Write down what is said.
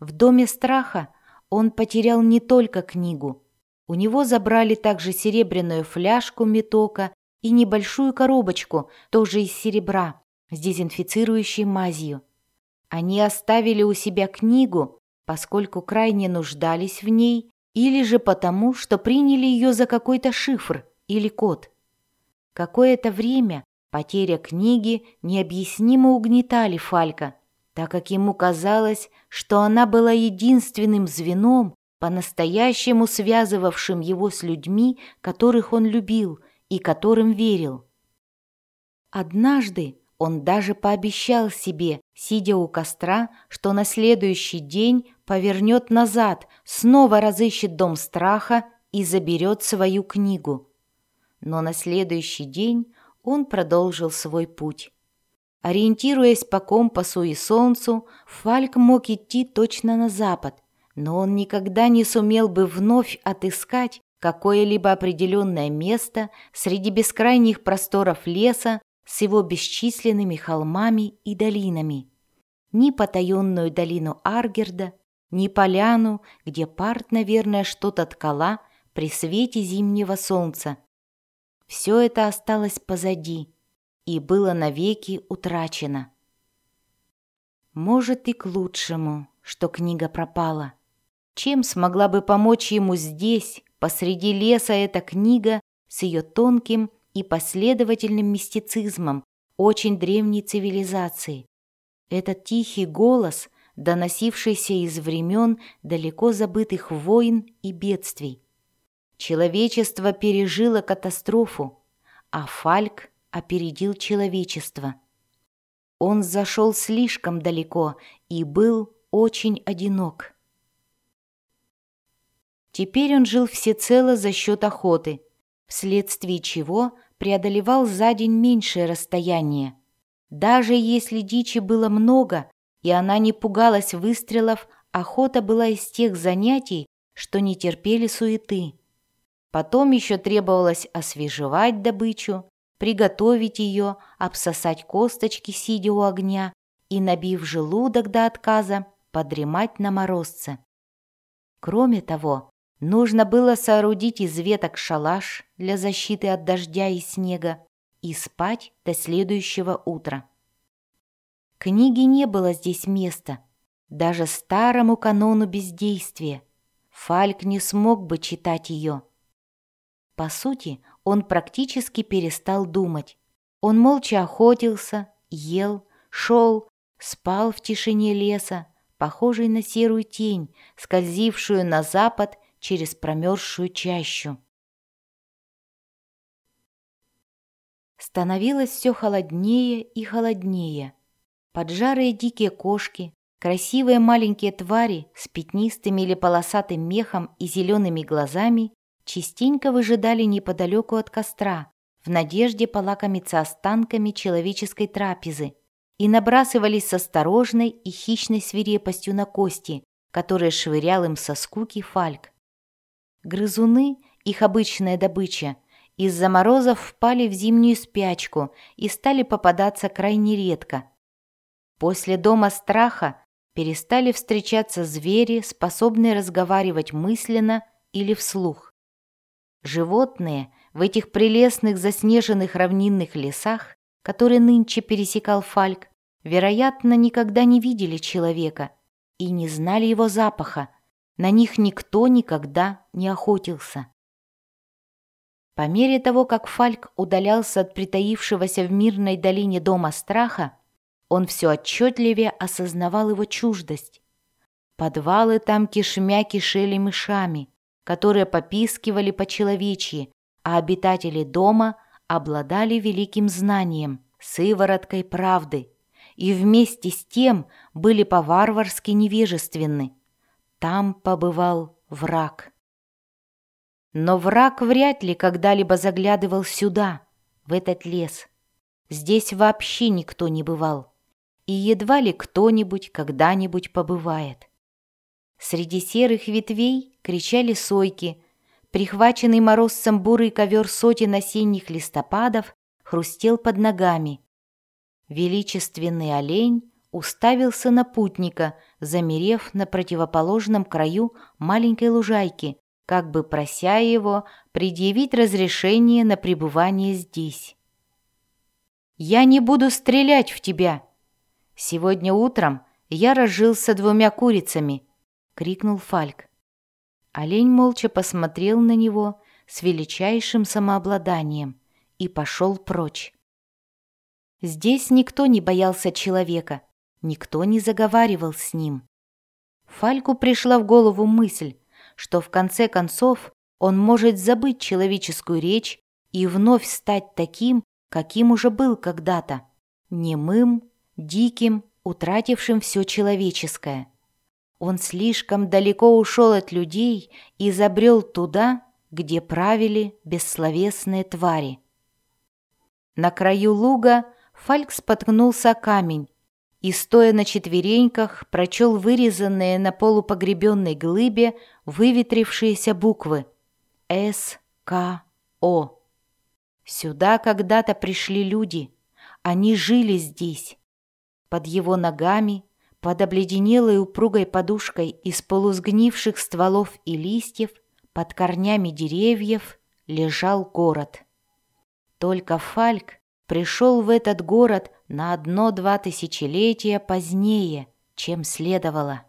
В доме страха он потерял не только книгу. У него забрали также серебряную фляжку метока и небольшую коробочку, тоже из серебра, с дезинфицирующей мазью. Они оставили у себя книгу, поскольку крайне нуждались в ней, или же потому, что приняли ее за какой-то шифр или код. Какое-то время потеря книги необъяснимо угнетали Фалька, так как ему казалось, что она была единственным звеном, по-настоящему связывавшим его с людьми, которых он любил и которым верил. Однажды он даже пообещал себе, сидя у костра, что на следующий день повернет назад, снова разыщет дом страха и заберет свою книгу. Но на следующий день он продолжил свой путь. Ориентируясь по компасу и солнцу, Фальк мог идти точно на запад, но он никогда не сумел бы вновь отыскать какое-либо определенное место среди бескрайних просторов леса с его бесчисленными холмами и долинами. Ни потаенную долину Аргерда, ни поляну, где парт, наверное, что-то ткала при свете зимнего солнца. Все это осталось позади и было навеки утрачено. Может и к лучшему, что книга пропала. Чем смогла бы помочь ему здесь, посреди леса, эта книга с ее тонким и последовательным мистицизмом очень древней цивилизации? Этот тихий голос, доносившийся из времен далеко забытых войн и бедствий. Человечество пережило катастрофу, а Фальк опередил человечество. Он зашел слишком далеко и был очень одинок. Теперь он жил всецело за счет охоты, вследствие чего преодолевал за день меньшее расстояние. Даже если дичи было много, и она не пугалась выстрелов, охота была из тех занятий, что не терпели суеты. Потом еще требовалось освежевать добычу, приготовить ее, обсосать косточки, сидя у огня, и, набив желудок до отказа, подремать на морозце. Кроме того, Нужно было соорудить из веток шалаш для защиты от дождя и снега и спать до следующего утра. Книги не было здесь места, даже старому канону бездействия. Фальк не смог бы читать ее. По сути, он практически перестал думать. Он молча охотился, ел, шел, спал в тишине леса, похожий на серую тень, скользившую на запад через промерзшую чащу. Становилось все холоднее и холоднее. Поджарые дикие кошки, красивые маленькие твари с пятнистым или полосатым мехом и зелеными глазами частенько выжидали неподалеку от костра в надежде полакомиться останками человеческой трапезы и набрасывались с осторожной и хищной свирепостью на кости, которые швырял им со скуки Фальк. Грызуны, их обычная добыча, из-за морозов впали в зимнюю спячку и стали попадаться крайне редко. После дома страха перестали встречаться звери, способные разговаривать мысленно или вслух. Животные в этих прелестных заснеженных равнинных лесах, которые нынче пересекал Фальк, вероятно, никогда не видели человека и не знали его запаха, на них никто никогда не охотился. По мере того, как Фальк удалялся от притаившегося в мирной долине дома страха, он все отчетливее осознавал его чуждость. Подвалы там кишмя кишели мышами, которые попискивали по-человечьи, а обитатели дома обладали великим знанием, сывороткой правды, и вместе с тем были по-варварски невежественны. Там побывал враг. Но враг вряд ли когда-либо заглядывал сюда, в этот лес. Здесь вообще никто не бывал. И едва ли кто-нибудь когда-нибудь побывает. Среди серых ветвей кричали сойки. Прихваченный морозцем бурый ковер сотен осенних листопадов хрустел под ногами. Величественный олень уставился на путника, замерев на противоположном краю маленькой лужайки, как бы прося его предъявить разрешение на пребывание здесь. «Я не буду стрелять в тебя. Сегодня утром я разжился двумя курицами», — крикнул Фальк. Олень молча посмотрел на него с величайшим самообладанием и пошел прочь. Здесь никто не боялся человека, никто не заговаривал с ним. Фальку пришла в голову мысль, что в конце концов он может забыть человеческую речь и вновь стать таким, каким уже был когда-то, немым, диким, утратившим все человеческое. Он слишком далеко ушел от людей и забрел туда, где правили бессловесные твари. На краю луга Фальк споткнулся о камень и, стоя на четвереньках, прочел вырезанные на полупогребенной глыбе выветрившиеся буквы «С, К, О». Сюда когда-то пришли люди. Они жили здесь. Под его ногами, под обледенелой упругой подушкой из полусгнивших стволов и листьев, под корнями деревьев лежал город. Только Фальк пришел в этот город на одно-два тысячелетия позднее, чем следовало.